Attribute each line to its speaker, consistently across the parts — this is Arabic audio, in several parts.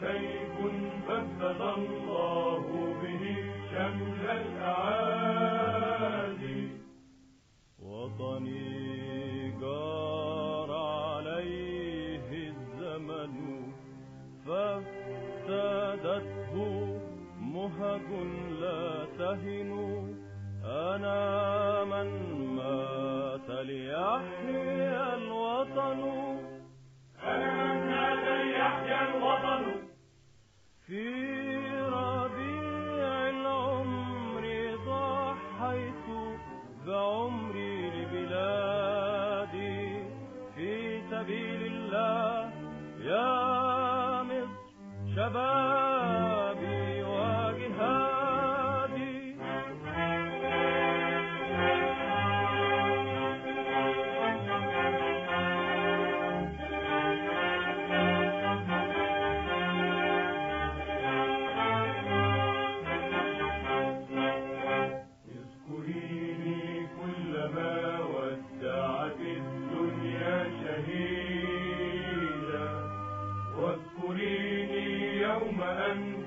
Speaker 1: سيف بدل الله به شمل الأعادي.
Speaker 2: وطني جار عليه الزمن فافتدته مهج لا تهن. أنا من مات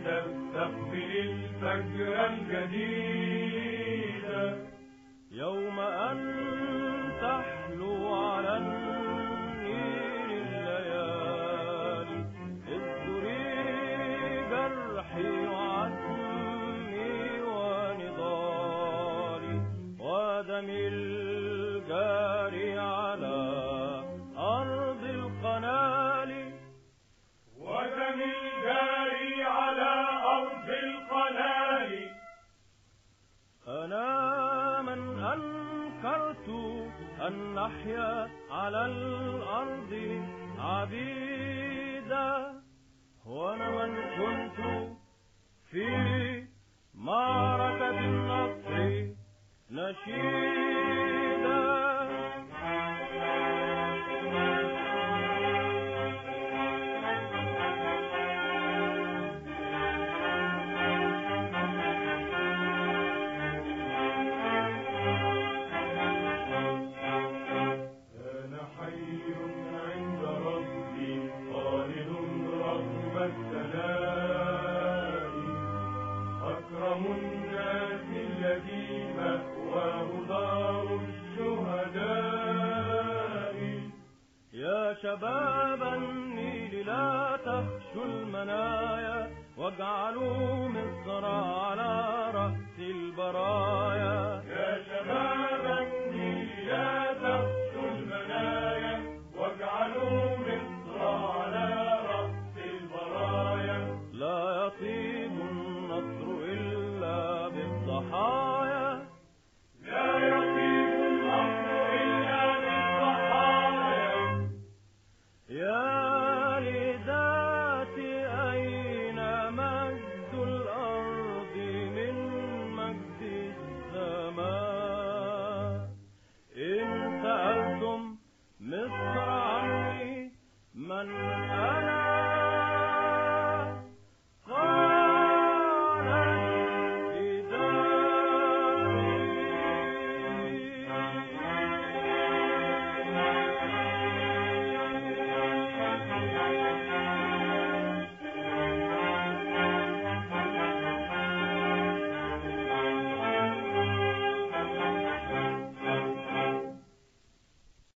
Speaker 1: تستقبل الفجر الجديد.
Speaker 2: يوم أن تحلو على النير الليالي اذكري جرحي وعزمي ونضالي ودمي الجاري على أن نحيا على الأرض عبيدا. وأنا من كنت
Speaker 1: الناس الذي مأواه دار الشهداء
Speaker 2: يا شباب النيل لا تخشوا المنايا واجعلوا مصر على رأس البرايا.